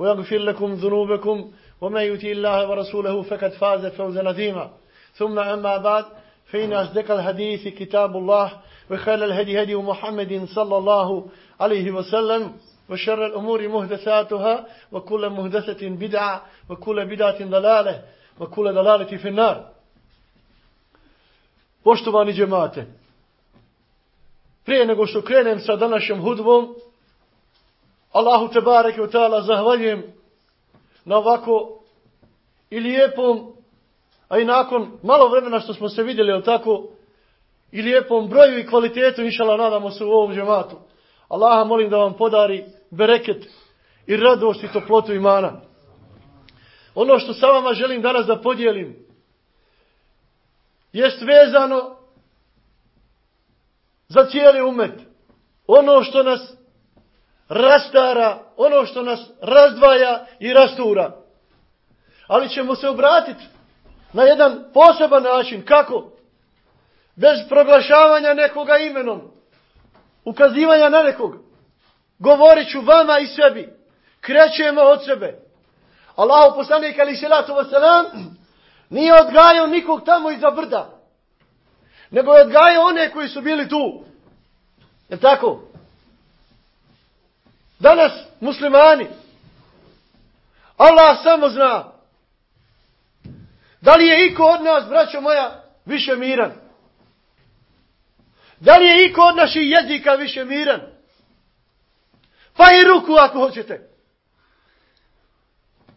ويغفر لكم ذنوبكم ومن يتي الله ورسوله فقد فاز فوزا عظيما. ثم أما بعد فإن أصدق الحديث كتاب الله وخير الهدي هدي محمد صلى الله عليه وسلم وشر الأمور مهدثاتها وكل مهدثة بدعة وكل بدعة ضلالة وكل ضلالة في النار. Poštovani džemate, prije nego što krenem sa današnjom hudbom, Allahu te bareke u ta'ala zahvaljujem na ovako i lijepom, a i nakon malo vremena što smo se vidjeli, ali tako, i lijepom broju i kvalitetu, inšala, nadamo se u ovom džematu. Allaha molim da vam podari bereket i radost i toplotu imana. Ono što sa vama želim danas da podijelim, jest vezano za cijeli umet. Ono što nas rastara, ono što nas razdvaja i rastura. Ali ćemo se obratiti na jedan poseban način. Kako? Bez proglašavanja nekoga imenom. Ukazivanja na nekog. Govorit ću vama i sebi. Krećemo od sebe. Allahu poslanik ali salatu wasalam nije odgajao nikog tamo iza brda. Nego je odgajao one koji su bili tu. Je tako? Danas muslimani, Allah samo zna, da li je iko od nas, braćo moja, više miran? Da li je iko od naših jezika više miran? Pa i ruku ako hoćete.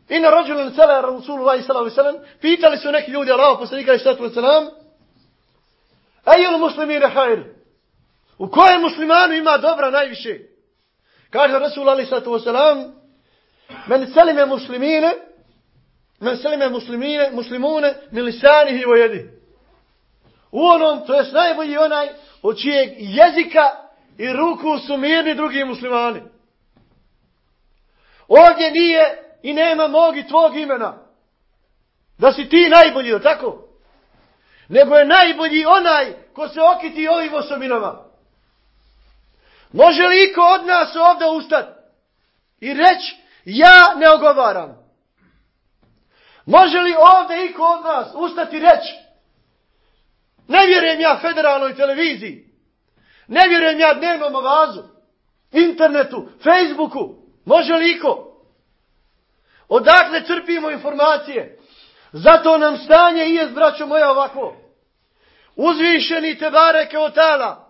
I na rođulen cele Rasulullah s.a.v. pitali su neki ljudi, Allah poslanika i s.a.v. Ejel muslimine hajr. U kojem muslimanu ima dobra najviše? Kaže Rasul Ali sallatu wasalam, men selime muslimine, men selime muslimine, muslimune, milisanihi vo jedi. U onom, to je najbolji onaj, od čijeg jezika i ruku su mirni drugi muslimani. Ovdje nije i nema mog i tvog imena. Da si ti najbolji, tako? Nego je najbolji onaj ko se okiti ovim osobinama. Može li iko od nas ovdje ustati i reći ja ne ogovaram? Može li ovdje iko od nas ustati i reći ne vjerujem ja federalnoj televiziji, ne vjerujem ja dnevnom avazu, internetu, Facebooku, može li iko? Odakle crpimo informacije? Zato nam stanje i je, braćo moja, ovako. Uzvišeni te bareke otala tala,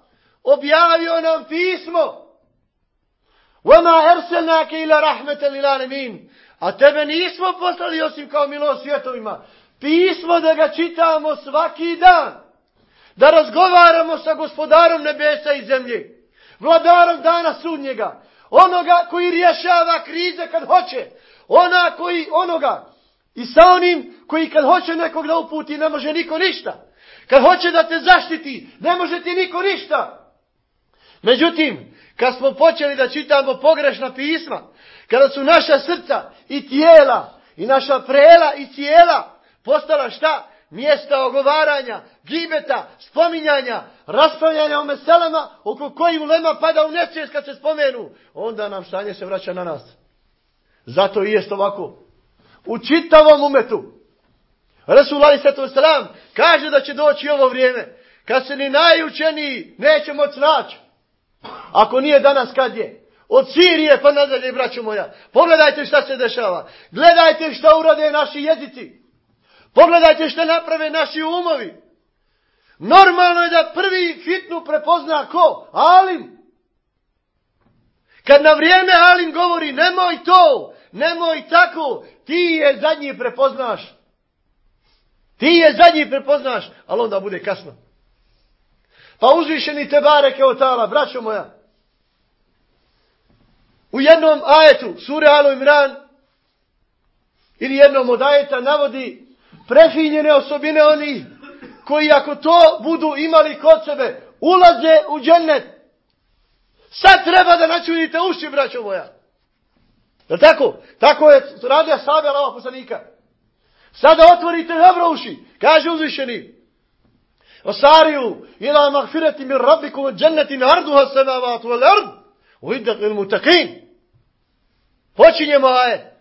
objavio nam pismo. Vama erselnake ila rahmete lil alemin. A tebe nismo poslali osim kao milo svjetovima. Pismo da ga čitamo svaki dan. Da razgovaramo sa gospodarom nebesa i zemlje. Vladarom dana sudnjega. Onoga koji rješava krize kad hoće. Ona koji, onoga. I sa onim koji kad hoće nekog da uputi ne može niko ništa. Kad hoće da te zaštiti ne može ti niko ništa. Međutim, kad smo počeli da čitamo pogrešna pisma, kada su naša srca i tijela, i naša prela i tijela postala šta? Mjesta ogovaranja, gibeta, spominjanja, raspravljanja o meselama, oko koji ulema pada u nesvijest kad se spomenu, onda nam stanje se vraća na nas. Zato i jest ovako. U čitavom umetu, Resulullah s.a.v. kaže da će doći ovo vrijeme, kad se ni najučeniji neće moći naći. Ako nije danas kad je? Od Sirije pa nadalje, braću moja. Pogledajte šta se dešava. Gledajte šta urade naši jezici. Pogledajte šta naprave naši umovi. Normalno je da prvi fitnu prepozna ko? Alim. Kad na vrijeme Alim govori nemoj to, nemoj tako, ti je zadnji prepoznaš. Ti je zadnji prepoznaš, ali onda bude kasno. Pa uzvišeni te bareke od tala, braćo moja. U jednom ajetu, sure Al-Imran ili jednom od ajeta navodi prefinjene osobine oni koji ako to budu imali kod sebe, ulaze u džennet. Sad treba da načunite uši, braćo moja. Je tako? Tako je radio sabe Allaha poslanika. Sada otvorite dobro uši. Kaže uzvišeni. Osariju ila magfirati min rabbikum džennetin arduha samavatu wal ard. U il mutakin. Počinjemo aje.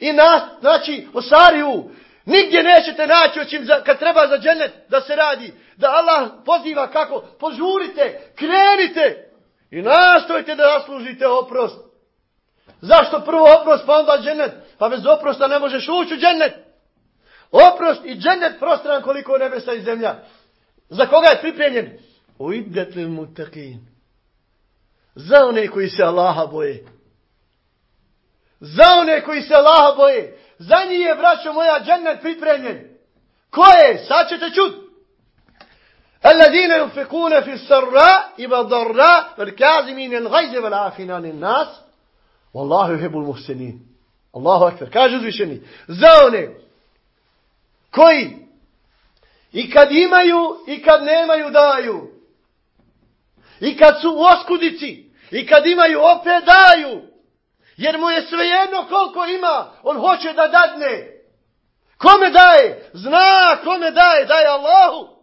I nas, znači, osariju. Nigdje nećete naći očim za, kad treba za džennet da se radi. Da Allah poziva kako. Požurite, krenite. I nastojte da zaslužite oprost. Zašto prvo oprost pa onda džennet? Pa bez oprosta ne možeš ući u džennet. Oprost i džennet prostran koliko nebesa i zemlja. Za koga je pripremljen? U idete mu takin. Za one koji se Allaha boje. Za one koji se Allaha boje. Za njih je, braćo moja, džennet pripremljen. Ko je? Sad ćete čuti. الذين ينفقون في السراء والضراء والكاظمين الغيظ والعافين عن الناس والله يحب المحسنين الله اكبر kaže uzvišeni za one koji i kad imaju i kad nemaju daju i kad su u oskudici i kad imaju opet daju jer mu je svejedno koliko ima on hoće da dadne kome daje zna kome daje daje Allahu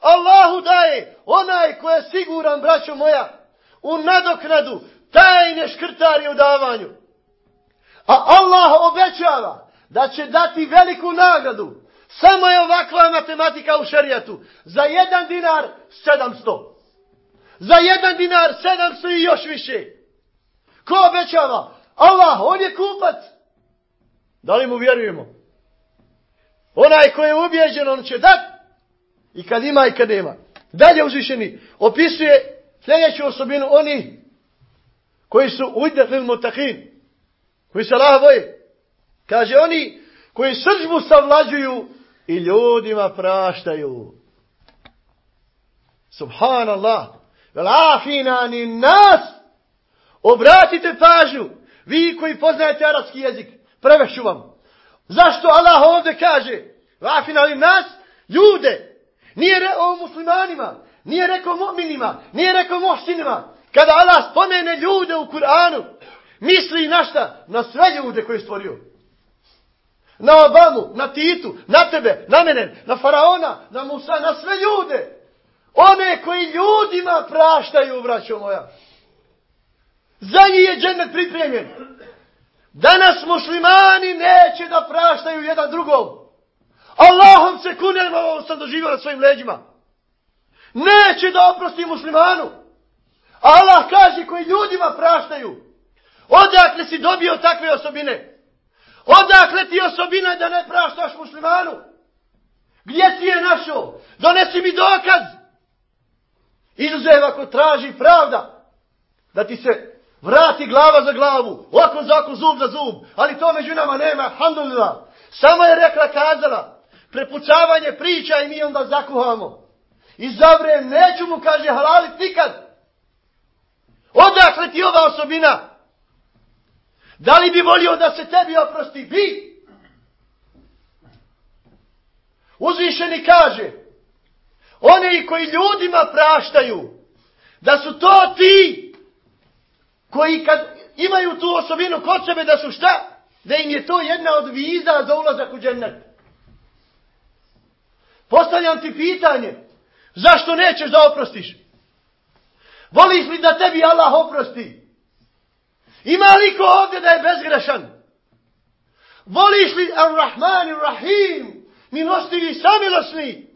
Allahu daje onaj ko je siguran, braćo moja, u nadoknadu, tajne škrtari u davanju. A Allah obećava da će dati veliku nagradu. Samo je ovakva matematika u šarijatu. Za jedan dinar, sedamsto. Za jedan dinar, sedamsto i još više. Ko obećava? Allah, on je kupac. Da li mu vjerujemo? Onaj ko je ubijeđen, on će dat. I kad ima i kad nema. Dalje uzvišeni opisuje sljedeću osobinu oni koji su ujdehli mutahin. Koji se Allah boje. Kaže oni koji sržbu savlađuju i ljudima praštaju. Subhanallah. Velafina ni nas. Obratite pažnju. Vi koji poznajete arapski jezik. Prevešću vam. Zašto Allah ovdje kaže? Velafina ni nas. Ljude. Nije rekao muslimanima, nije rekao mu'minima, nije rekao muhsinima. Kada Allah spomene ljude u Kur'anu, misli na šta? Na sve ljude koje je stvorio. Na Obamu, na Titu, na tebe, na mene, na Faraona, na Musa, na sve ljude. One koji ljudima praštaju, braćo moja. Za njih je džennet pripremljen. Danas muslimani neće da praštaju jedan drugom. Allahom se kunem, ovo sam doživio na svojim leđima. Neće da oprosti muslimanu. Allah kaže koji ljudima praštaju. Odakle si dobio takve osobine? Odakle ti osobina da ne praštaš muslimanu? Gdje si je našao? Donesi mi dokaz. Izuzev ako traži pravda. Da ti se vrati glava za glavu. Oko za oko, zub za zub. Ali to među nama nema. Alhamdulillah. Samo je rekla, kazala prepucavanje priča i mi onda zakuhamo. I zavre, neću mu, kaže, halalit nikad. Odakle ti ova osobina? Da li bi volio da se tebi oprosti? Bi. Uzvišeni kaže, one koji ljudima praštaju, da su to ti koji kad imaju tu osobinu kod sebe da su šta? Da im je to jedna od viza za ulazak u džennet. Postavljam ti pitanje. Zašto nećeš da oprostiš? Voliš li da tebi Allah oprosti? Ima li ko ovdje da je bezgrešan? Voliš li Ar-Rahman Ar-Rahim, Milostivi samilosni?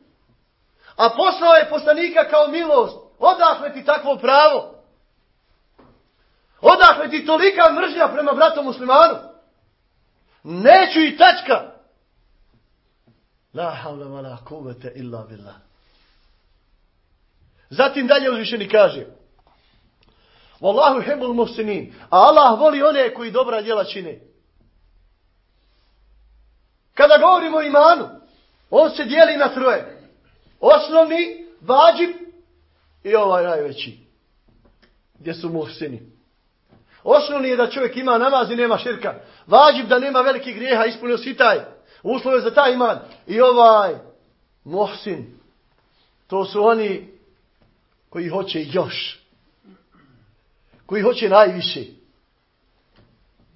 A poslao je poslanika kao milost. Odakle ti takvo pravo? Odakle ti tolika mržnja prema bratu muslimanu? Neću i tačka. La havla wa la kuvvete illa billah. Zatim dalje uzvišeni kaže. Wallahu hebul muhsinin. A Allah voli one koji dobra djela čine. Kada govorimo o imanu, on se dijeli na troje. Osnovni, vađib i ovaj najveći. Gdje su muhsini. Osnovni je da čovjek ima namaz i nema širka. Vađib da nema velikih grijeha, ispunio si taj. Uslove za taj iman. I ovaj muhsin. To su oni koji hoće još. Koji hoće najviše.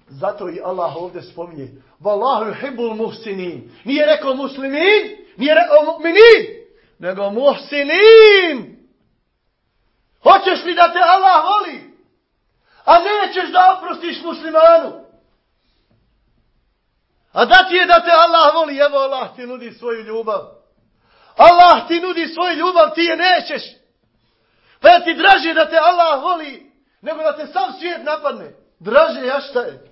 Zato i Allah ovdje spominje. Wallahu yuhibbul muhsinin. Nije rekao muslimin, nije rekao mu'minin, nego muhsinin. Hoćeš li da te Allah voli? A nećeš da oprostiš muslimanu. A da ti je da te Allah voli, evo Allah ti nudi svoju ljubav. Allah ti nudi svoju ljubav, ti je nećeš. Pa je ti draže da te Allah voli, nego da te sam svijet napadne. Draže, ja šta je?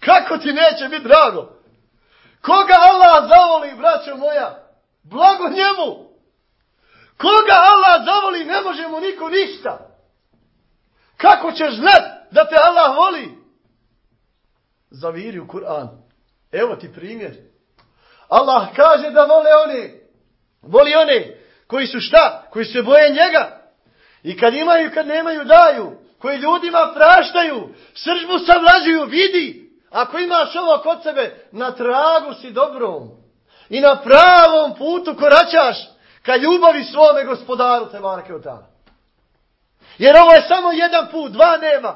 Kako ti neće biti drago? Koga Allah zavoli, braćo moja? Blago njemu. Koga Allah zavoli, ne može mu niko ništa. Kako ćeš znat da te Allah voli? Zaviri u Kur'an. Evo ti primjer. Allah kaže da vole one. Voli one koji su šta? Koji se boje njega. I kad imaju, kad nemaju, daju. Koji ljudima praštaju. Sržbu savlađuju. vidi. Ako imaš ovo kod sebe, na tragu si dobrom. I na pravom putu koračaš ka ljubavi svome gospodaru te barake od dana. Jer ovo je samo jedan put, dva nema.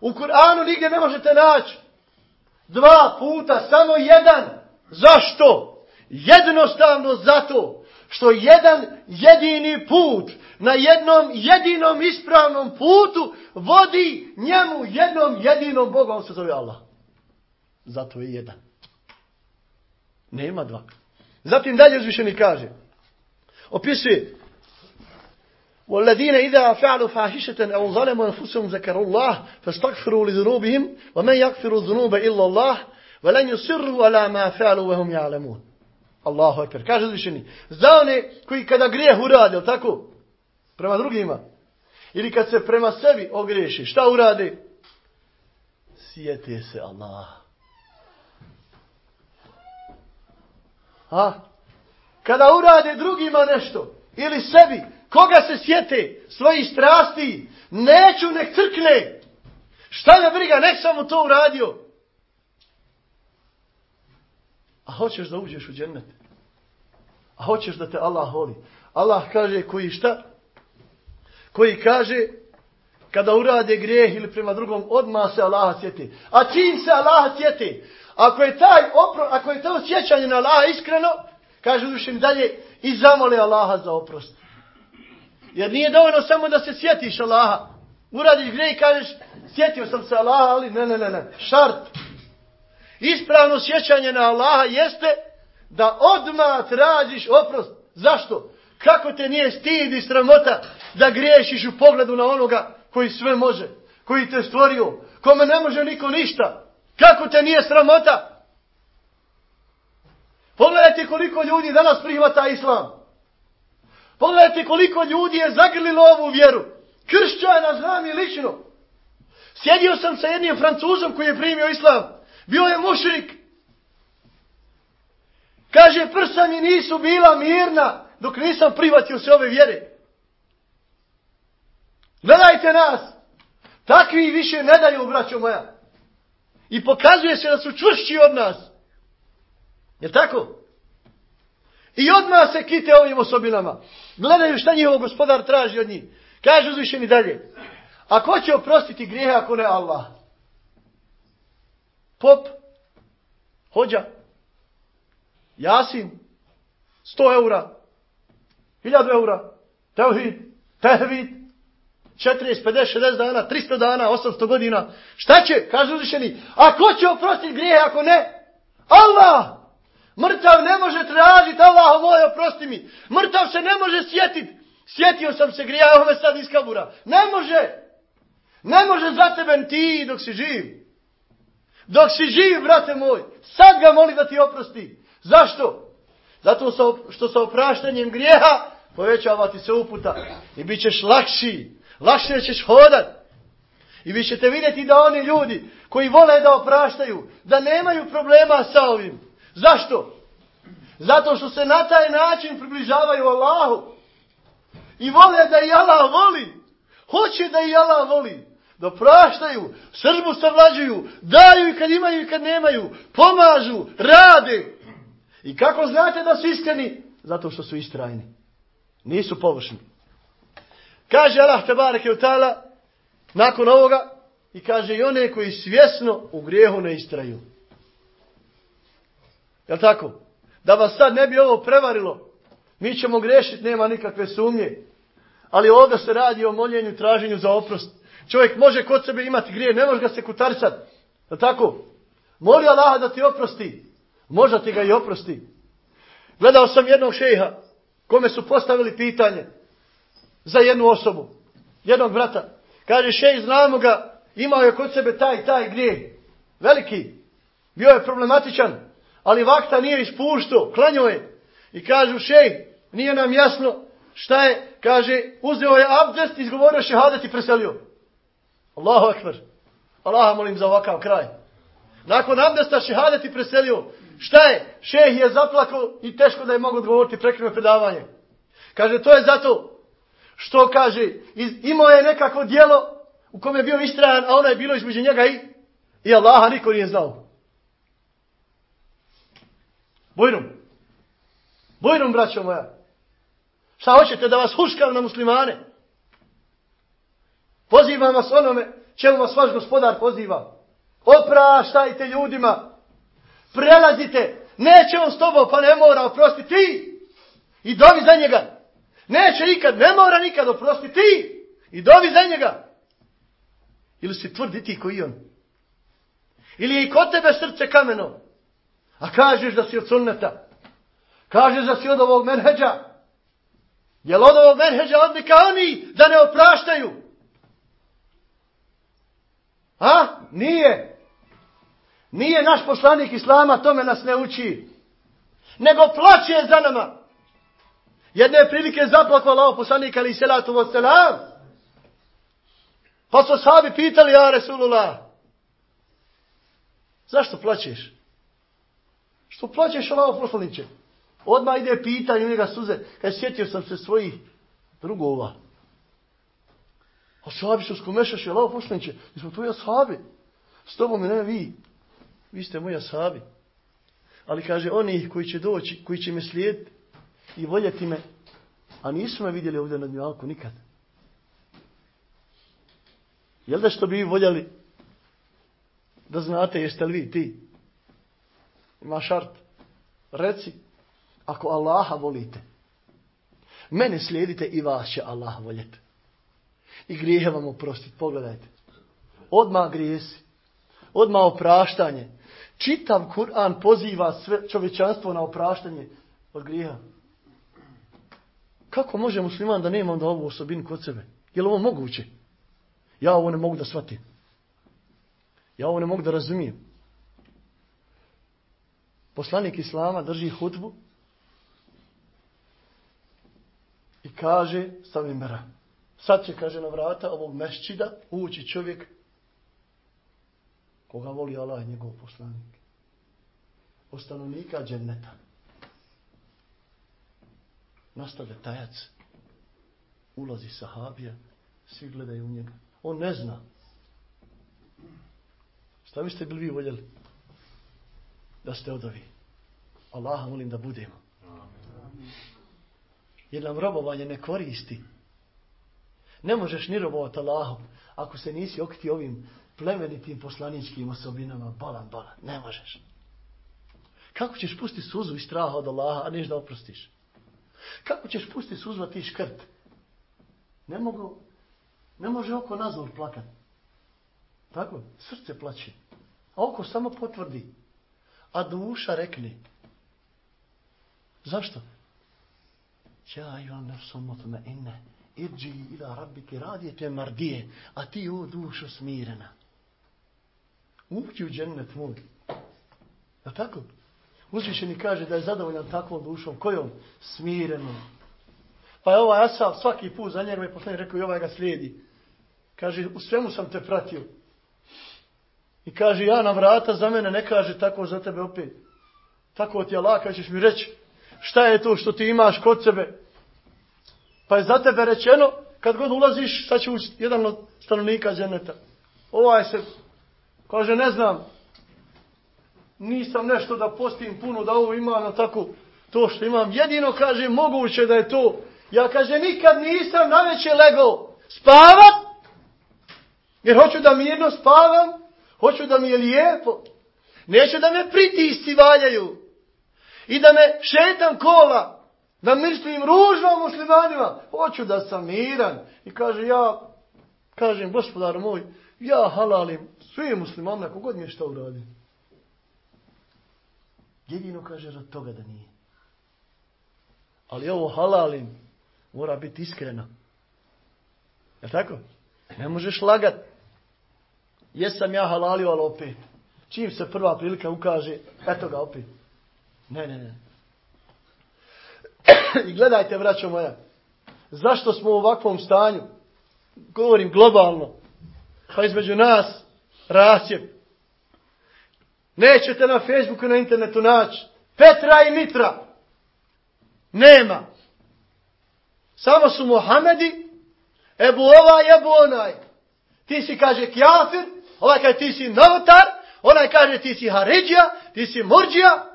U Kur'anu nigdje ne možete naći. Dva puta, samo jedan. Zašto? Jednostavno zato što jedan jedini put na jednom jedinom ispravnom putu vodi njemu jednom jedinom Bogu, on se zove Allah. Zato je jedan. Nema dva. Zatim dalje uzvišeni kaže. Opisuje. والذين إذا فعلوا فاحشة أو ظلموا أنفسهم ذكروا الله فاستغفروا لذنوبهم ومن يغفر الذنوب إلا الله ولن يصروا على ما فعلوا وهم يعلمون Allahu ekber. Kaže uzvišeni. Za one koji kada grijeh urade, tako? Prema drugima. Ili kad se prema sebi ogriješi, šta urade? Sjete se Allah. A? Kada urade drugima nešto, ili sebi, koga se sjete, svoji strasti, neću nek crkne. Šta me briga, nek sam mu to uradio. A hoćeš da uđeš u džennet. A hoćeš da te Allah voli. Allah kaže koji šta? Koji kaže kada urade grijeh ili prema drugom, odma se Allah sjeti. A čim se Allah sjeti? Ako je taj opro, ako je to sjećanje na Allaha iskreno, kaže uzvišen dalje, i zamoli Allaha za oprost. Jer nije dovoljno samo da se sjetiš Allaha. Uradiš gre i kažeš, sjetio sam se Allaha, ali ne, ne, ne, ne. Šart. Ispravno sjećanje na Allaha jeste da odmah tražiš oprost. Zašto? Kako te nije stid i sramota da griješiš u pogledu na onoga koji sve može, koji te stvorio, kome ne može niko ništa. Kako te nije sramota? Pogledajte koliko ljudi danas prihvata islam. Pogledajte koliko ljudi je zagrlilo ovu vjeru. Kršćana znam i lično. Sjedio sam sa jednim francuzom koji je primio islam. Bio je mušrik. Kaže, prsa mi nisu bila mirna dok nisam prihvatio se ove vjere. Gledajte nas. Takvi više ne daju, braćo moja. I pokazuje se da su čvršći od nas. Je tako? I odmah se kite ovim osobinama. Gledaju šta njihov gospodar traži od njih. Kaže uzvišeni dalje. A ko će oprostiti grijehe ako ne Allah? Pop? Hođa? Jasin? 100 eura? 1000 eura? Tevhid? Tehvid? 40, 50, 60 dana, 300 dana, 800 godina. Šta će? Kaže uzvišeni. A ko će oprostiti grijehe ako ne? Allah! Mrtav ne može tražiti, Allah moj oprosti mi. Mrtav se ne može sjetiti. Sjetio sam se grija, evo me sad iz kabura. Ne može. Ne može za tebe ti dok si živ. Dok si živ, brate moj, sad ga moli da ti oprosti. Zašto? Zato što sa opraštanjem grijeha povećava ti se uputa i bit ćeš lakši. Lakše ćeš hodat. I vi ćete vidjeti da oni ljudi koji vole da opraštaju, da nemaju problema sa ovim. Zašto? Zato što se na taj način približavaju Allahu. I vole da i Allah voli. Hoće da i Allah voli. Da praštaju, srbu savlađuju, daju i kad imaju i kad nemaju, pomažu, rade. I kako znate da su iskreni? Zato što su istrajni. Nisu površni. Kaže Allah tabareke u ta'ala nakon ovoga i kaže i one koji svjesno u grijehu ne istraju. Jel tako? Da vas sad ne bi ovo prevarilo, mi ćemo grešiti, nema nikakve sumnje. Ali ovdje se radi o moljenju, traženju za oprost. Čovjek može kod sebe imati grije, ne može ga se kutarcat. Jel tako? Moli Allaha da ti oprosti. Možda ti ga i oprosti. Gledao sam jednog šeha, kome su postavili pitanje za jednu osobu, jednog brata. Kaže, šej, znamo ga, imao je kod sebe taj, taj grije. Veliki. Bio je problematičan, ali vakta nije ispuštao, klanjo je. I kažu, šej, nije nam jasno šta je, kaže, uzeo je abdest, izgovorio šehadet i preselio. Allahu akbar. Allaha molim za ovakav kraj. Nakon abdesta šehadet i preselio. Šta je? Šeh je zaplakao i teško da je mogu odgovoriti prekrivno predavanje. Kaže, to je zato što kaže, imao je nekako dijelo u kome je bio istrajan, a ono je bilo između njega i, i Allaha niko nije znao. Bojrum. Bojrum, braćo moja. Šta hoćete da vas huškam na muslimane? Pozivam vas onome, čemu vas vaš gospodar poziva. Opraštajte ljudima. Prelazite. Neće on s tobom, pa ne mora oprostiti ti. I dovi za njega. Neće ikad, ne mora nikad oprostiti ti. I dovi za njega. Ili si tvrdi ti koji on. Ili je i kod tebe srce kameno. A kažeš da si od sunneta. Kažeš da si od ovog menheđa. Jel od ovog menheđa odlika oni da ne opraštaju? A? Nije. Nije naš poslanik Islama, tome nas ne uči. Nego plaće za nama. Jedne prilike zaplakvala ovo poslanika ali salatu wa. Pa su sahabi pitali, ja Resulullah, zašto plaćeš? Što plaćeš ovo poslaniće? Odmah ide pitanje u njega suze. Kad sjetio sam se svojih drugova. A sahabi su skomešaš, jel poslaniće? Mi smo tvoji sahabi. S tobom ne vi. Vi ste moji sahabi. Ali kaže, oni koji će doći, koji će me slijediti i voljeti me, a nisu me vidjeli ovdje na dnjalku nikad. Jel da što bi vi voljeli da znate jeste li vi ti? Ima šart. Reci, ako Allaha volite, mene slijedite i vas će Allah voljeti. I grijehe vam oprostiti. Pogledajte. Odma grijesi. odma opraštanje. Čitav Kur'an poziva sve čovječanstvo na opraštanje od grijeha. Kako može musliman da nema onda ovu osobinu kod sebe? Je li ovo moguće? Ja ovo ne mogu da shvatim. Ja ovo ne mogu da razumijem. Poslanik Islama drži hutbu i kaže Savimera. Sad će, kaže, na vrata ovog mešćida ući čovjek koga voli Allah i njegov poslanik. Ostanovnika dženneta. Nastavlja tajac. Ulazi sahabija. Svi gledaju u njega. On ne zna. Šta biste bili vi voljeli? Da ste odovi. Allaha molim da budemo. Jer nam robovanje ne koristi. Ne možeš ni robovati Allahom ako se nisi okiti ovim plemenitim poslaničkim osobinama. Balan, balan. Ne možeš. Kako ćeš pustiti suzu i straha od Allaha, a neš da oprostiš? Kako ćeš pustiti suzu, a ti škrt? Ne mogu, ne može oko nazor plakat. Tako, srce plaće. A oko samo potvrdi. A duša rekne. Zašto? Ja imam nefsu mutme inne. Irđi ila rabbike radijete mardije. A ti o dušo smirena. Uđi u džennet moj. Je tako? Uzvišeni kaže da je zadovoljan takvom dušom. Kojom? Smirenom. Pa je ovaj Asaf svaki put za njega je poslanik rekao i ovaj ga slijedi. Kaže, u svemu sam te pratio. I kaže, ja na vrata za mene ne kaže tako za tebe opet. Tako ti je laka, ćeš mi reći, šta je to što ti imaš kod sebe? Pa je za tebe rečeno, kad god ulaziš, sad će ući jedan od stanovnika dženeta. Ovaj se, kaže, ne znam, nisam nešto da postim puno, da ovo ima na tako, to što imam. Jedino, kaže, moguće da je to. Ja, kaže, nikad nisam na veće legao spavat, jer hoću da mirno spavam, hoću da mi je lijepo. Neću da me pritisci valjaju i da me šetam kola, da mislim ružno muslimanima. Hoću da sam miran. I kaže, ja, kažem, gospodar moj, ja halalim sve muslimane, kogod mi je šta uradim. Jedino kaže rad toga da nije. Ali ovo halalim mora biti iskreno. Je tako? Ne možeš lagat. Jesam ja halalio, ali opet. Čim se prva prilika ukaže, eto ga opet. Ne, ne, ne. I gledajte, braćo moja, zašto smo u ovakvom stanju? Govorim globalno. Pa između nas rasjep. Nećete na Facebooku, na internetu naći. Petra i Mitra. Nema. Samo su Mohamedi, Ebu ovaj, Ebu onaj. Ti si kaže kjafir, ovaj kaže ti si novotar, onaj kaže ti si haridžija, ti si murđija.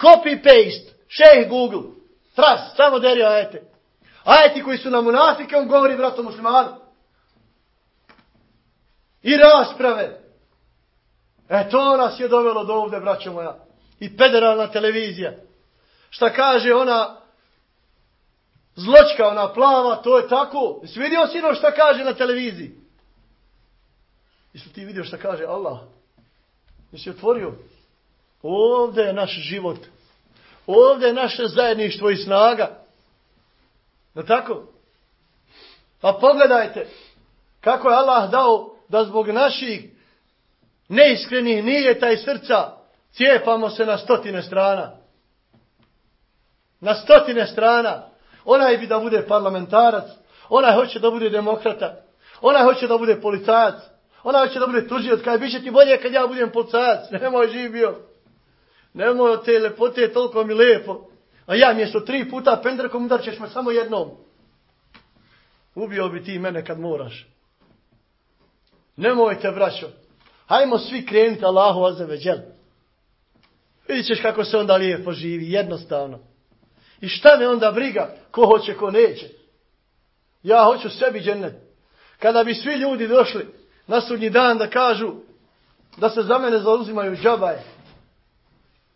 Copy paste, šejh Google, tras, samo deri ajete. Ajeti koji su na munafike, on govori vratom muslimanu. I rasprave. E to nas je dovelo do ovde, braćo moja. I federalna televizija. Šta kaže ona zločka, ona plava, to je tako. Jesi vidio sino šta kaže na televiziji? Jesi ti vidio šta kaže Allah? Jesi otvorio? Ovde je naš život. Ovde je naše zajedništvo i snaga. Je tako? Pa pogledajte kako je Allah dao da zbog naših neiskrenih nijeta i srca cijepamo se na stotine strana. Na stotine strana. Onaj bi da bude parlamentarac. Onaj hoće da bude demokrata. Onaj hoće da bude policajac. Onaj hoće da bude tužijac. Kaj biće ti bolje kad ja budem policajac. Nemoj živio. Nemoj te lepote toliko mi lepo. A ja mjesto tri puta pendrekom udar ćeš me samo jednom. Ubio bi ti mene kad moraš. Nemojte, braćo. Hajmo svi krenuti Allahu azeveđel. Vidjet ćeš kako se onda lijepo živi, jednostavno. I šta me onda briga, ko hoće, ko neće. Ja hoću sebi džennet. Kada bi svi ljudi došli na sudnji dan da kažu da se za mene zauzimaju džabaje.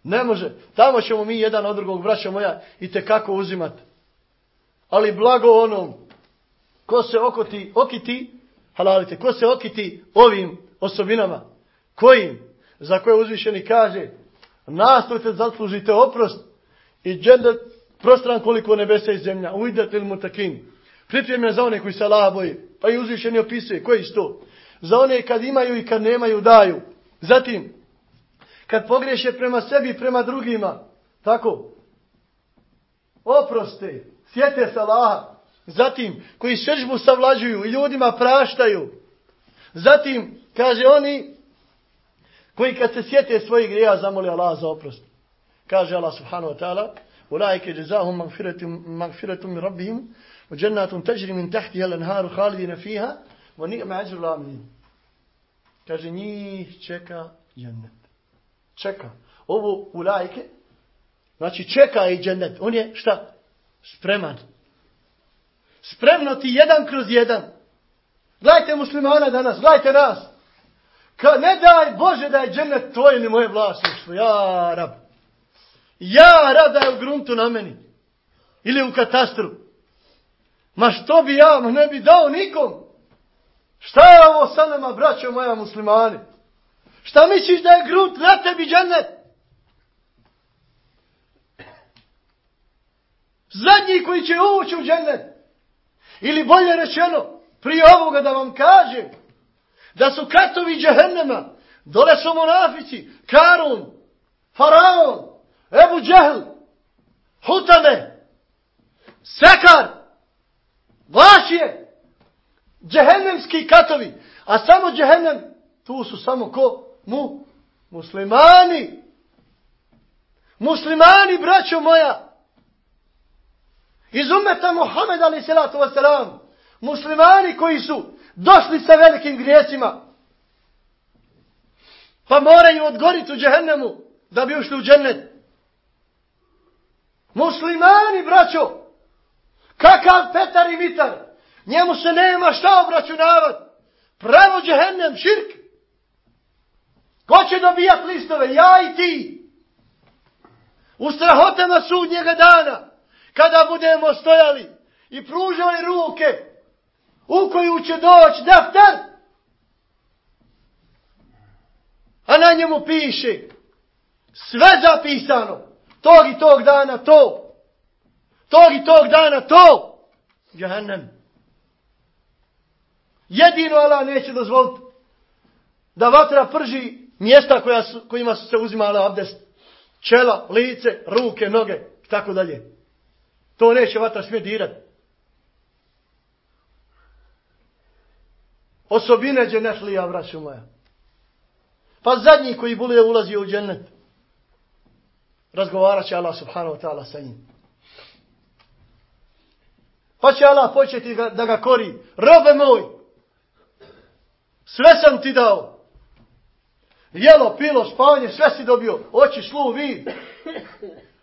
Ne može. Tamo ćemo mi jedan od drugog, braća moja, i te kako uzimati. Ali blago onom ko se okoti, okiti, halalite, ko se okiti ovim osobinama. Kojim? Za koje uzvišeni kaže, nastojte zaslužite oprost i džendet prostran koliko nebesa i zemlja. Ujdete il mutakin. Pripremljen za one koji se Allah boje. Pa i uzvišeni opisuje. Koji su to? Za one kad imaju i kad nemaju daju. Zatim, kad pogriješe prema sebi i prema drugima. Tako. Oproste. Sjete se Allaha. Zatim, koji sržbu savlađuju i ljudima praštaju. Zatim, Kaže oni koji kad se sjete svojih grija zamoli Allah za oprost. Kaže Allah subhanahu wa ta'ala Ulaike jazahum magfiratum magfiratum min rabbihim wa jannatun tajri min tahtiha al-anharu khalidina fiha wa ni'ma ajru al-amin. Kaže ni čeka džennet. Čeka. Ovo ulaike znači čeka i džennet. On je šta? Spreman. Spremno ti jedan kroz jedan. Gledajte muslimana danas, gledajte nas. Ka, ne daj Bože da je džennet tvoje ni moje vlasništvo. Ja, rab. Ja, rab da je u gruntu na meni. Ili u katastru. Ma što bi ja, ma ne bi dao nikom. Šta je ovo sa nama, braćo moja muslimani? Šta misliš da je grunt na tebi džennet? Zadnji koji će ući u džennet. Ili bolje rečeno, prije ovoga da vam kažem, da su katovi džehennema Dole su monafici, Karun, Faraon, Ebu Džehl, Hutame, Sekar, Vlašije, džehennemski katovi, a samo džehennem, tu su samo ko? Mu, muslimani. Muslimani, braćo moja. Iz umeta Muhammed ali salatu wasalam. Muslimani koji su došli sa velikim grijesima. Pa moraju odgoriti u džehennemu da bi ušli u džennet. Muslimani, braćo. Kakav Petar i Mitar. Njemu se nema šta obračunavati. Pravo džehennem, širk. Ko će dobijat listove? Ja i ti. U strahotama sudnjega dana. Kada budemo stojali i pružali ruke u koju će doći daftar. A na njemu piše sve zapisano. Tog i tog dana to. Tog i tog dana to. Jahannam. Jedino Allah neće dozvoliti da vatra prži mjesta koja su, kojima su se uzimale abdest. Čela, lice, ruke, noge tako dalje. To neće vatra smije dirati. Osobine dženetlija, braću moja. Pa zadnji koji bude ulazio u džennet, razgovarat će Allah subhanahu wa ta'ala sa njim. Pa će Allah početi ga, da ga kori. Robe moj, sve sam ti dao. Jelo, pilo, spavanje, sve si dobio. Oči, slu, vid.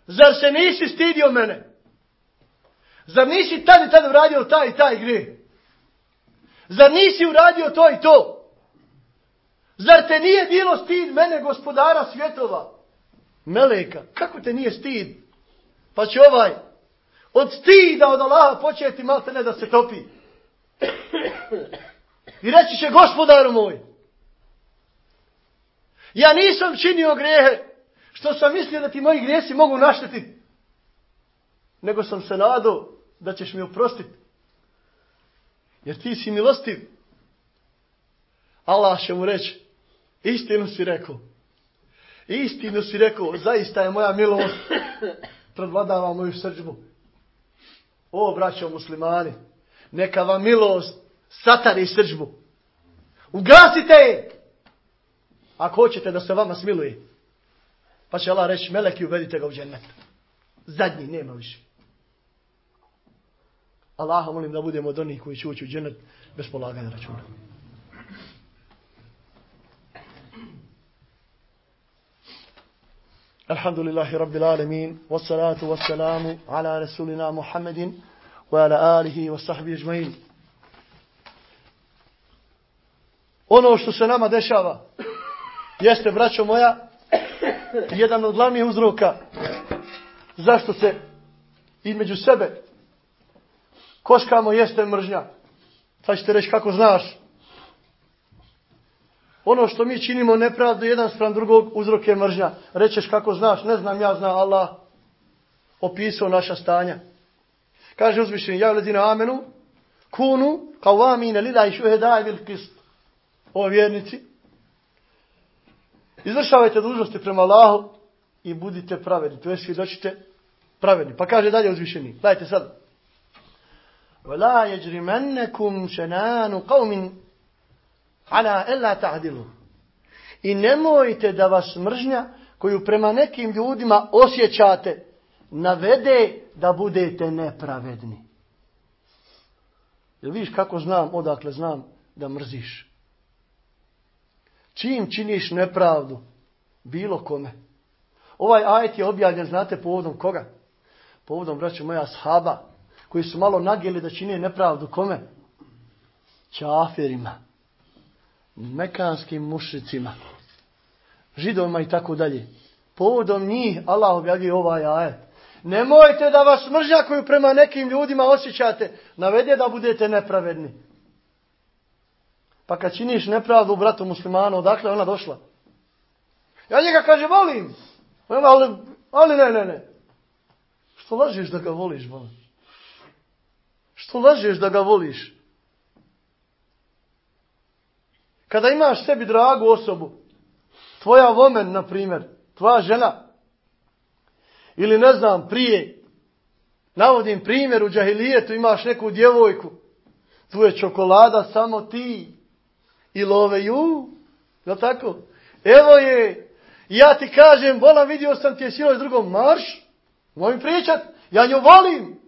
Zar se nisi stidio mene? Zar nisi tad i tad uradio taj i taj gre? Zar nisi uradio to i to? Zar te nije bilo stid mene, gospodara svjetova? Meleka, kako te nije stid? Pa će ovaj od stida od Allaha početi malte ne da se topi. I reći će gospodaru moj, Ja nisam činio grehe što sam mislio da ti moji grijesi mogu naštetiti. Nego sam se nadao da ćeš mi oprostiti. Jer ti si milostiv. Allah će mu reći, istinu si rekao. Istinu si rekao, zaista je moja milost predvladava moju srđbu. O, braćo muslimani, neka vam milost satari srđbu. Ugasite je! ako hoćete da se vama smiluje. Pa će Allah reći, meleki, uvedite ga u džennet. Zadnji, nema više. Allaha molim da budemo od onih koji će ući u džennet bez polaganja računa. الحمد لله رب العالمين والصلاة والسلام على رسولنا محمد وعلى آله وصحبه اجمعين ono što se nama dešava jeste, braćo moja, jedan od glavnih uzroka zašto se između sebe koškamo jeste mržnja. Sad ćete reći kako znaš. Ono što mi činimo nepravdu jedan sprem drugog uzrok je mržnja. Rećeš kako znaš, ne znam, ja zna Allah opisao naša stanja. Kaže uzvišeni, ja ledina amenu, kunu, kao vamine, lila i šuhedaj bil kist. O vjernici, Izvršavajte dužnosti prema Allahu i budite pravedni. To je svjedočite pravedni. Pa kaže dalje uzvišeni. Gledajte sad. وَلَا يَجْرِمَنَّكُمْ شَنَانُ قَوْمٍ عَلَا إِلَّا تَعْدِلُ I nemojte da vas mržnja koju prema nekim ljudima osjećate navede da budete nepravedni. Jel vidiš kako znam, odakle znam da mrziš? Čim činiš nepravdu? Bilo kome. Ovaj ajet je objavljen, znate, povodom koga? Povodom, braću moja, shaba, koji su malo nageli da čine nepravdu kome? Čafirima. Mekanskim mušicima. Židovima i tako dalje. Povodom njih Allah objavljuje ovaj ajet. Nemojte da vas mržnja koju prema nekim ljudima osjećate, navede da budete nepravedni. Pa kad činiš nepravdu bratu muslimanu, odakle ona došla? Ja njega kaže, volim. Ali, ali ne, ne, ne. Što lažeš da ga voliš, volim? Što lažeš da ga voliš? Kada imaš sebi dragu osobu, Tvoja vomen, na primjer, tvoja žena, ili ne znam, prije, navodim primjer, u džahilijetu imaš neku djevojku, tu je čokolada samo ti, i love ju, je tako? Evo je, ja ti kažem, volam, vidio sam ti je silo drugom, marš, mojim pričat, ja nju volim.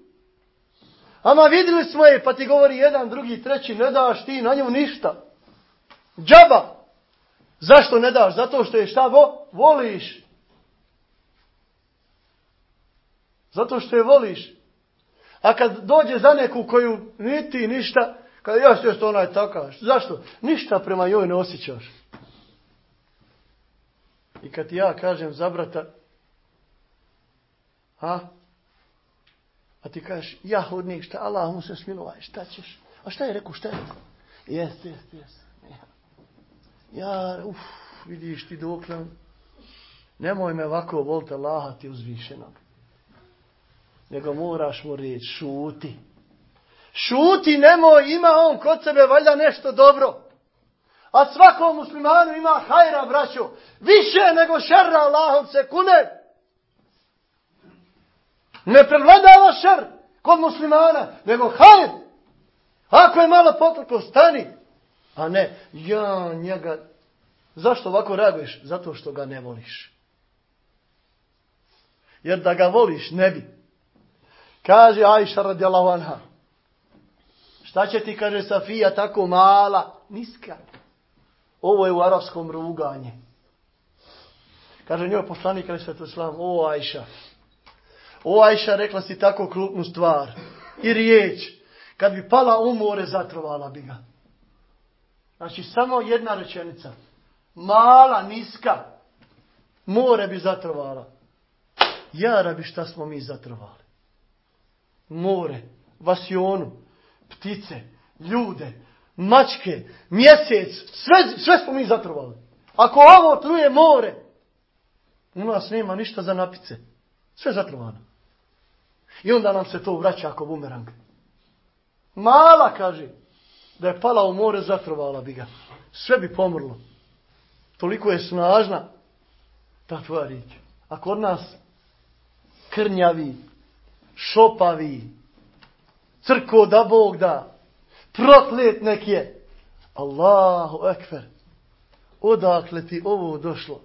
Ama vidjeli smo je, pa ti govori jedan, drugi, treći, ne daš ti na nju ništa. Džaba. Zašto ne daš? Zato što je šta vo? Voliš. Zato što je voliš. A kad dođe za neku koju niti ništa, kada ja što to ona je. Zašto? Ništa prema joj ne osjećaš. I kad ja kažem za brata, a, a ti kažeš, ja hodnik, šta, Allah mu se smilovaj, šta ćeš? A šta je rekao, šta je rekao? Jeste, jeste, jeste. Ja, uf, vidiš ti dokle, nemoj me ovako volite Allaha ti uzvišenog. Nego moraš mu reći, šuti. Šuti, nemoj, ima on kod sebe valjda nešto dobro. A svakom muslimanu ima hajra, braćo. Više nego šerra Allahom se kune. Ne prevladava šer kod muslimana, nego hajr. Ako je malo potrko, stani. A ne, ja njega... Zašto ovako reaguješ? Zato što ga ne voliš. Jer da ga voliš, ne bi. Kaže Ajša radijalahu anha. Šta će ti, kaže Safija, tako mala, niska. Ovo je u arapskom ruganje. Kaže njoj poslanik, ali sve to o Ajša. O Ajša, rekla si tako krupnu stvar. I riječ, kad bi pala u more, zatrovala bi ga. Znači, samo jedna rečenica. Mala, niska, more bi zatrovala. Jara bi šta smo mi zatrovali. More, vasionu, ptice, ljude, mačke, mjesec, sve, sve smo mi zatrovali. Ako ovo truje more, u nas nema ništa za napice. Sve zatrovano. I onda nam se to vraća ako bumerang. Mala, kaže, da je pala u more, zatrovala bi ga. Sve bi pomrlo. Toliko je snažna ta tvoja riječ. A kod nas krnjavi, šopavi, crko da Bog da, proklet nek je. Allahu ekber. Odakle ti ovo došlo?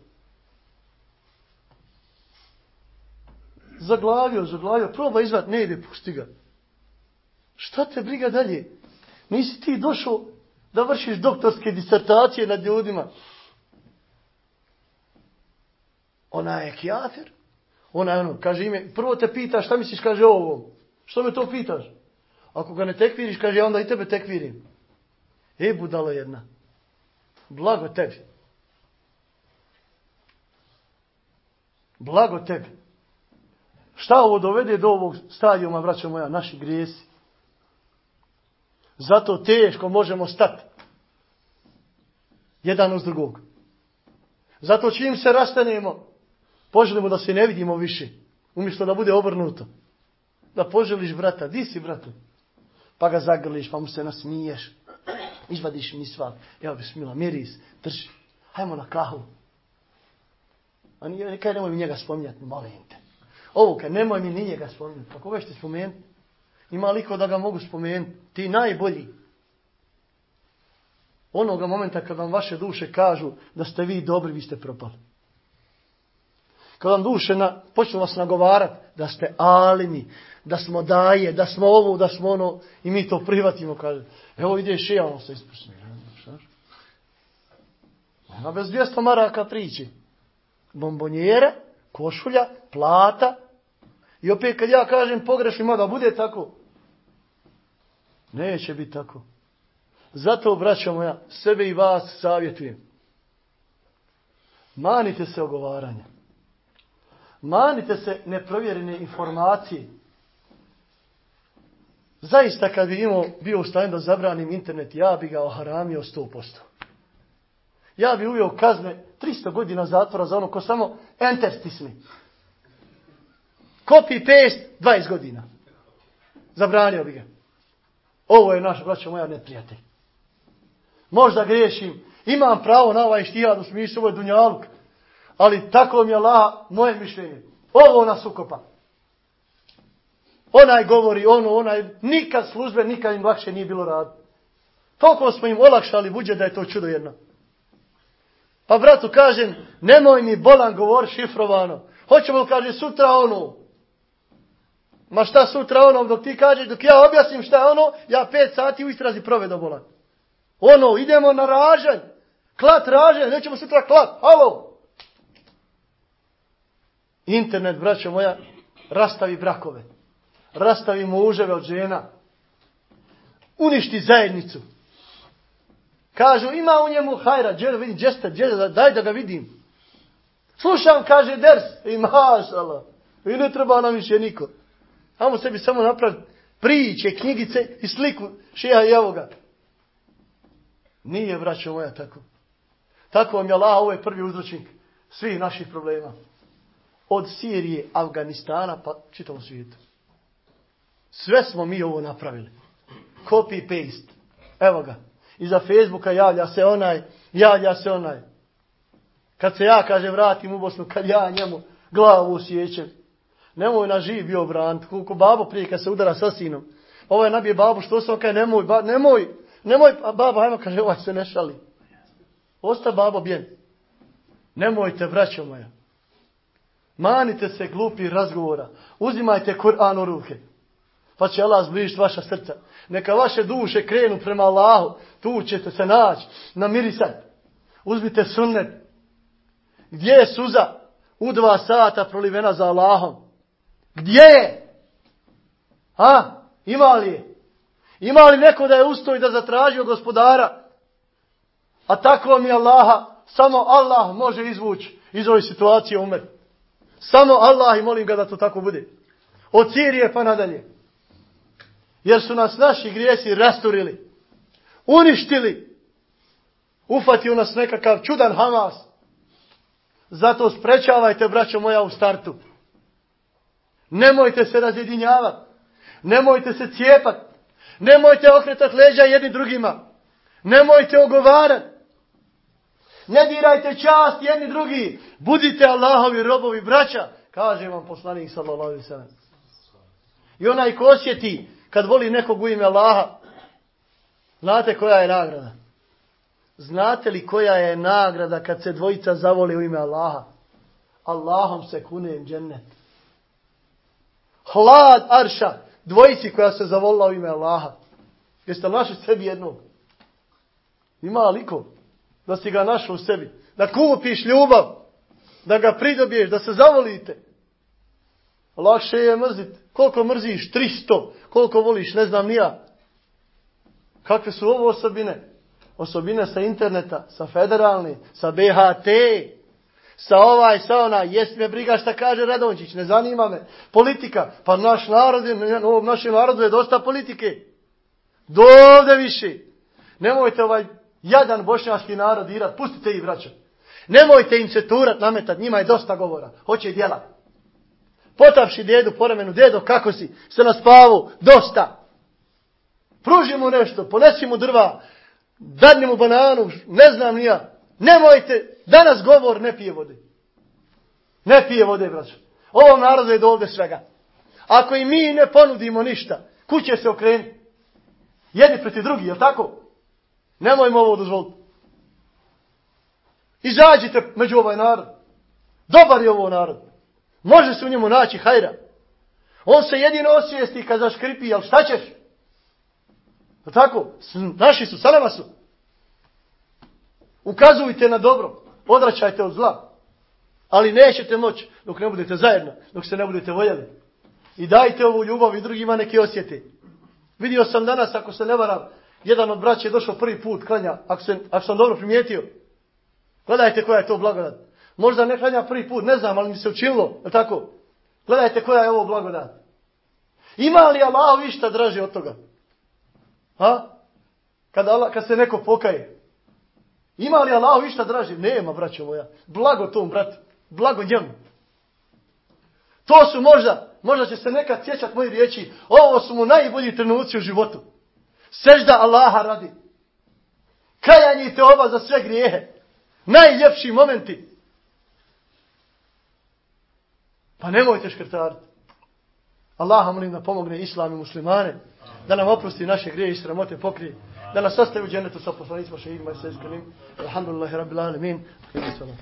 Zaglavio, zaglavio, proba izvat, ne ide, pusti ga. Šta te briga dalje? Nisi ti došao da vršiš doktorske disertacije nad ljudima. Ona je kjafir. Ona je ono, kaže ime, prvo te pita šta misliš, kaže ovo. Što me to pitaš? Ako ga ne tekviriš, kaže, onda i tebe tekvirim. E, budalo jedna. Blago tebi. Blago tebi. Šta ovo dovede do ovog stadijuma, braćo moja, naši grijesi? Zato teško možemo stati. Jedan uz drugog. Zato čim se rastanemo, poželimo da se ne vidimo više. Umjesto da bude obrnuto. Da poželiš brata. Di si bratu? Pa ga zagrliš, pa mu se nasmiješ. Izvadiš mi sva. Evo bi smila, miris, drži. Hajmo na kahu. A nije, nekaj nemoj mi njega spominjati, molim te. Ovo, kad nemoj mi ni njega spominjati. Pa koga ćete spomenuti? Ima liko da ga mogu spomenuti. Ti najbolji. Onoga momenta kad vam vaše duše kažu da ste vi dobri, vi ste propali. Kad vam duše na, počnu vas nagovarati da ste alimi, da smo daje, da smo ovo, da smo ono, i mi to privatimo, kaže, evo ideš i ono se ispušni. Ona bez 200 maraka priči. Bombonjere, košulja, plata, i opet kad ja kažem pogrešno, da bude tako. Neće biti tako. Zato, braćo moja, sebe i vas savjetujem. Manite se ogovaranja. Manite se neprovjerene informacije. Zaista kad bi imao bio u stanju da zabranim internet, ja bi ga oharamio 100%. Ja bi uvio kazne 300 godina zatvora za ono ko samo enter stisni. Copy paste 20 godina. Zabranio bi ga. Ovo je naš, braćo moja, neprijatelj. Možda grešim. Imam pravo na ovaj štijad u smislu, ovo je dunjaluk. Ali tako mi je Allah, moje mišljenje. Ovo nas ukopa. Onaj govori, ono, onaj, nikad službe, nikad im lakše nije bilo rad. Toliko smo im olakšali buđe da je to čudo jedno. Pa bratu kažem, nemoj mi bolan govor šifrovano. Hoćemo kaže sutra ono. Ma šta sutra ono, dok ti kažeš, dok ja objasnim šta je ono, ja pet sati u istrazi provedo bolan. Ono, idemo na ražanj. Klat ražanj, nećemo sutra klat. Halo. Internet, braćo moja, rastavi brakove. Rastavi muževe od žena. Uništi zajednicu. Kažu, ima u njemu hajra, džel, vidim, džesta, džel, daj da ga vidim. Slušam, kaže ders, i mašala. I ne treba nam više niko. Amo sebi samo napraviti priče, knjigice i sliku šija i evo ga. Nije, braćo moja, tako. Tako vam je Allah, ovo je prvi uzročnik svih naših problema. Od Sirije, Afganistana, pa čitavom svijetu. Sve smo mi ovo napravili. Copy, paste. Evo ga. Iza Facebooka javlja se onaj, javlja se onaj. Kad se ja, kaže, vratim u Bosnu, kad ja njemu glavu osjećam. Nemoj na živ bio brant. Koliko babo prije kad se udara sa sinom. Pa ovaj nabije babu, što se on kaže, nemoj, ba, nemoj, nemoj, a baba, ajmo, kaže, ovaj se ne šali. Osta babo bjen. Nemojte, braćo moja. Manite se glupi razgovora. Uzimajte Kur'an u ruke. Pa će Allah zbližiti vaša srca. Neka vaše duše krenu prema Allahu. Tu ćete se naći. Namirisat. Uzmite sunnet. Gdje je suza? U dva sata prolivena za Allahom. Gdje je? Ha? Ima li je? Ima li neko da je ustoj da zatražio gospodara? A tako mi Allaha, samo Allah može izvući iz ove situacije umet. Samo Allah i molim ga da to tako bude. Od Sirije pa nadalje. Jer su nas naši grijesi rasturili. Uništili. Ufatio nas nekakav čudan Hamas. Zato sprečavajte, braćo moja, u startu. Nemojte se razjedinjavati. Nemojte se cijepati. Nemojte okretati leđa jedni drugima. Nemojte ogovarati. Ne dirajte čast jedni drugi. Budite Allahovi robovi braća. Kaže vam poslanik sallallahu alaihi sallam. I onaj ko osjeti kad voli nekog u ime Allaha. Znate koja je nagrada? Znate li koja je nagrada kad se dvojica zavoli u ime Allaha? Allahom se kunem džennet. Hlad arša. Dvojici koja se zavolila u ime Allaha. Jeste našli sebi jednog? Ima liko da si ga našao u sebi. Da kupiš ljubav. Da ga pridobiješ. Da se zavolite. Lakše je mrzit. Koliko mrziš? 300. Koliko voliš? Ne znam nija. Kakve su ovo osobine? Osobine sa interneta, sa federalni, sa BHT, sa ovaj, sa ona, jes me briga šta kaže Radončić, ne zanima me. Politika, pa naš narod, ovom našem narodu je dosta politike. Do ovde više. Nemojte ovaj jadan bošnjaški narod irat, pustite ih vraćat. Nemojte im se turat, nametat, njima je dosta govora, hoće djela. Potavši dedu poremenu, djedo, kako si, se na spavu, dosta. Pruži mu nešto, ponesi mu drva, dadni mu bananu, ne znam nija. Nemojte, danas govor ne pije vode. Ne pije vode, braćo. Ovom narodu je ovde svega. Ako i mi ne ponudimo ništa, kuće se okreni. Jedni proti drugi, je tako? Nemojmo ovo dozvoliti. Izađite među ovaj narod. Dobar je ovo narod. Može se u njemu naći hajra. On se jedino osvijesti kad zaškripi, ali šta ćeš? Je tako? Naši su, salama su. Ukazujte na dobro. Odraćajte od zla. Ali nećete moći dok ne budete zajedno, dok se ne budete voljeli. I dajte ovu ljubav i drugima neke osjeti. Vidio sam danas, ako se ne varam, jedan od braća je došao prvi put klanja, ako, se, ako sam dobro primijetio. Gledajte koja je to blagodat. Možda ne klanja prvi put, ne znam, ali mi se učinilo. Je tako? Gledajte koja je ovo blagodat. Ima li Allah višta draže od toga? Ha? Kad, Allah, kad se neko pokaje. Ima li Allah višta draži? Nema, braćo moja. Blago tom, brat. Blago njemu. To su možda, možda će se nekad sjećat moji riječi, ovo su mu najbolji trenuci u životu. Sežda Allaha radi. Kajanje te oba za sve grijehe. Najljepši momenti. Pa nemojte škrtariti. Allaha molim da pomogne islam i muslimane, da nam oprosti naše grije i sramote pokrije, da nas ostaje u dženetu sa poslanicima šehidima i sa iskrenim. Alhamdulillahi rabbil alemin. Hvala.